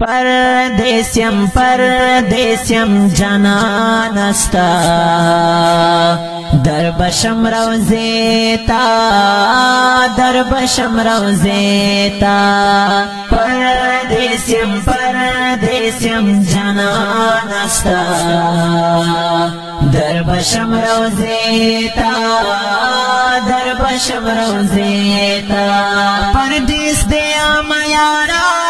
پردیسیم پردیسیم جانان استا در بشم روزی تا در بشم روزی تا پردیسیم پردیسیم جانان استا در بشم روزی تا در بشم روزی تا پردیس دیا میارا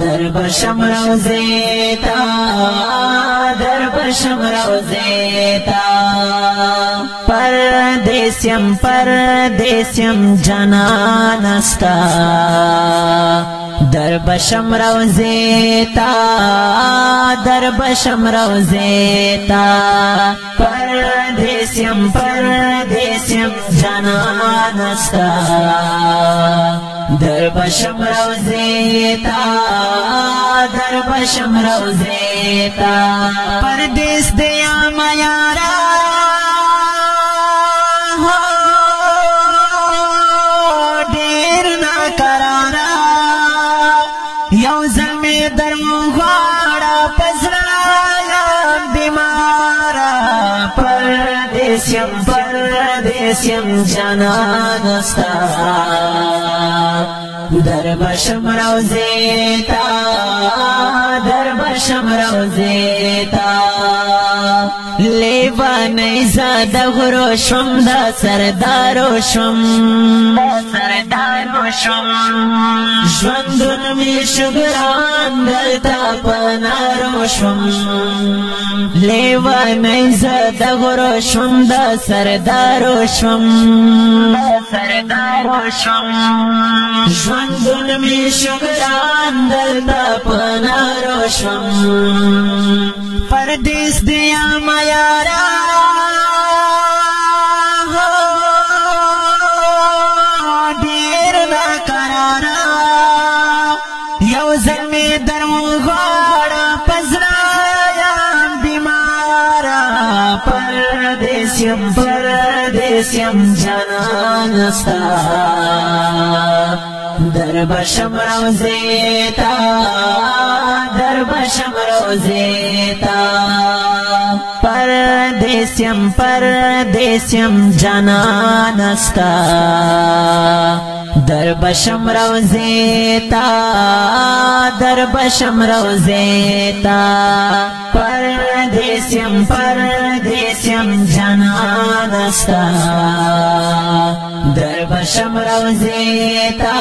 दर्वशमरु देता दर्वशमरुदेता परदेश्यम् परदेश्यम् जना नस्ता در بشم روزی تا در بشم روزی تا پردیسیم پردیسیم جانان استا در بشم روزی تا در بشم روزی تا پردیس دیا ما یارا زلمی درغوارا پزرایم بیمارا پردیسیم پردیسیم جانان استا در بشم روزیتا در بشم روزیتا لیوانې زاده غرو شم دا سردارو شم سردارو شم ژوندون می شګران دلتا پنارو شم لیوانې زاده غرو شم دا سردارو شم سردارو شم ژوندون می شګران دلتا پنارو شم پردیس دیا میارا دیر نہ کرارا یو زمی درو گوڑا پزرایا بیمارا پردیس یم پردیس یم جانا نستا दरवशम् रोजेता दर्बम् रोजेता परदेश्यम परदेश्यम जनानस्ता दर् वशम् रोजेता दर् वशम् रोजेता परदेश्यम परदेश्यम जनानस्ता दरबशम रमजेता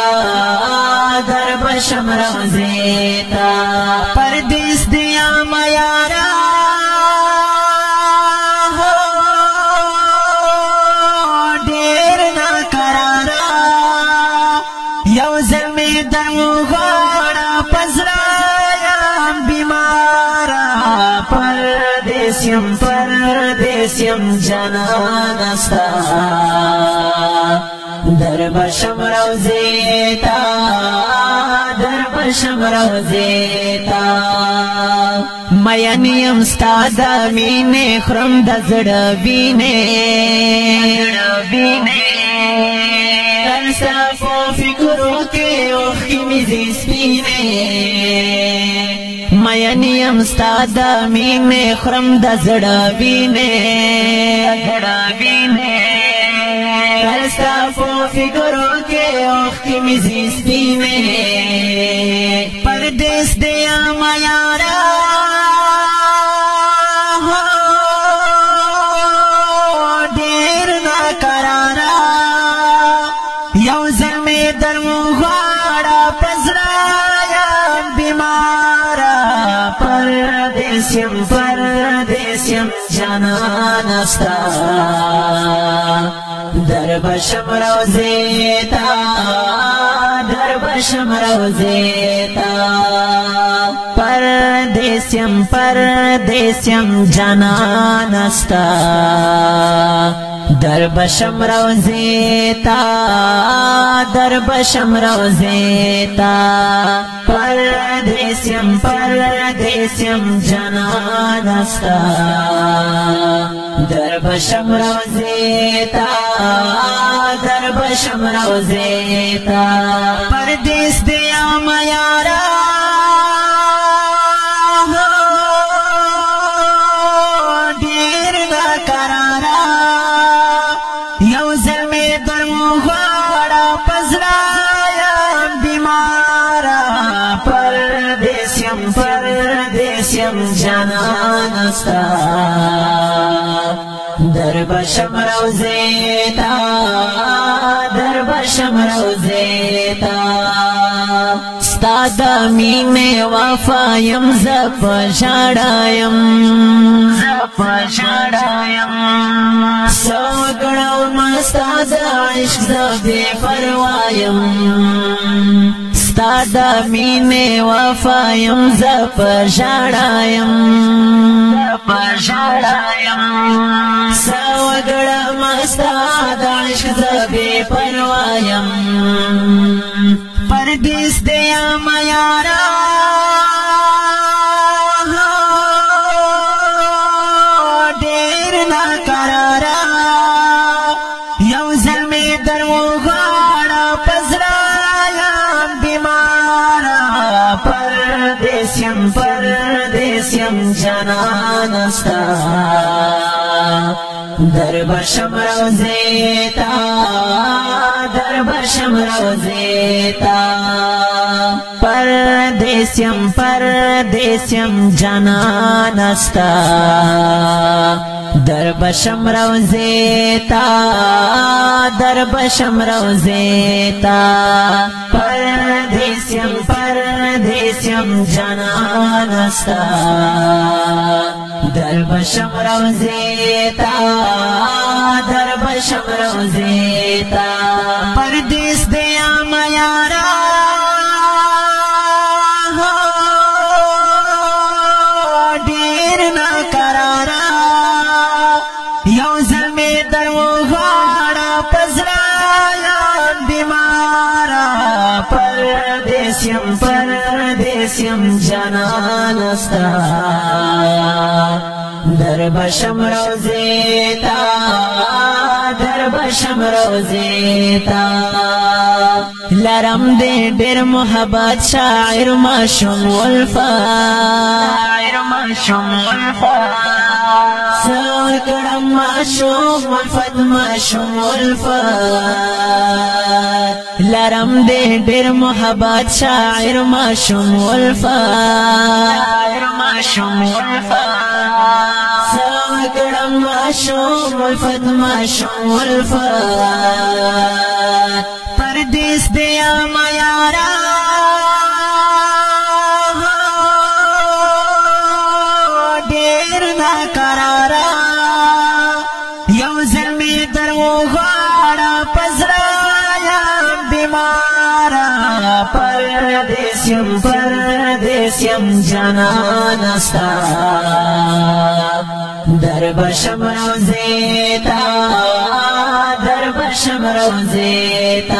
दरबशम रमजेता परदेश दिया یم پردیس یم جانان استا در بشم روزی تا در بشم روزی تا مین یم ستا د مینې خرم د زړه وینې تر صفو فکرو کې اوښکې مې زیسپینې مین یم ستا د مینې خرم د زړه وینې زړه وینې کله ستا په فکرو کې اوښکې مې زیستې وې پردیس دی ما یاره शं रोजेता दर्वशं रोजेता परदेश्यम् परदेश्यं जनानस्ता दर्बशं रोजेता दर्बं रोजेता परदेश्यं परदेश्यं जनानस्ता در بشم روزیتا در بشم روزیتا پردیس دیا میارا دیر دا کرارا یو زلمی در مخوارا پزرا در بشم روزی تا در بشم روزی تا ستا د مینې وفا يم ز پښړایم ز پښړایم سوګړو مستا د عشق د بے پروايم ستا د مینې وفا يم ز پژړایم پژړایم سوګړه مستا د عشق ز بے پروايم پردیس دیا میا را दरवर्षम् रोजेता दरवशम् रोजेता परदेश्यम् परदेश्यं जनानस्ता दर वर्षम् रोजेता दर् वर्षम् रोजेता परदेश्यम् परदेश्यं जनानस्ता दर बशम्राव जेता दर बशम्राव در بشم روزی تا در بشم روزی تا لرم دې ډېر محبت شاعر ما شوم ولفا شاعر ما شوم ولفا کړم معشوق ملفت معشوق الفات لرم دې ډېر محبت شاعر معشوق الفات شاعر معشوق الفات کړم پردیس دی ما یارا ډیر نا کرارا یو زمین درو غاړه گھاڑا پزرایا بیمارا پردیسم پردیسم جان س در بشم روزی تا در بشم روزی تا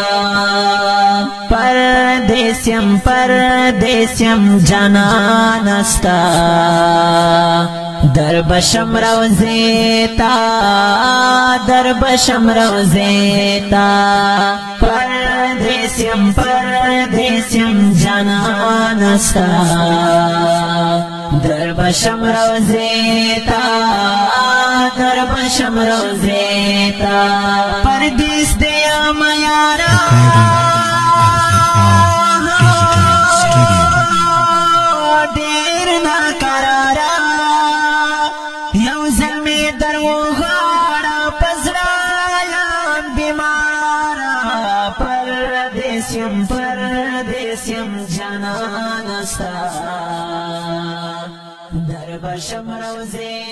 پردیسیم پردیسیم جانان استا در بشم روزی تا در بشم روزی تا پردیسیم پردیسیم جانان استا در بشم روزی تا در بشم روزی تا پردیس دیا میارا دیر ناکرارا یو زلمی در وغارا پزرا یم بیمارا پردیس یم پردیس یم جنان استا I'm Vashamarauze.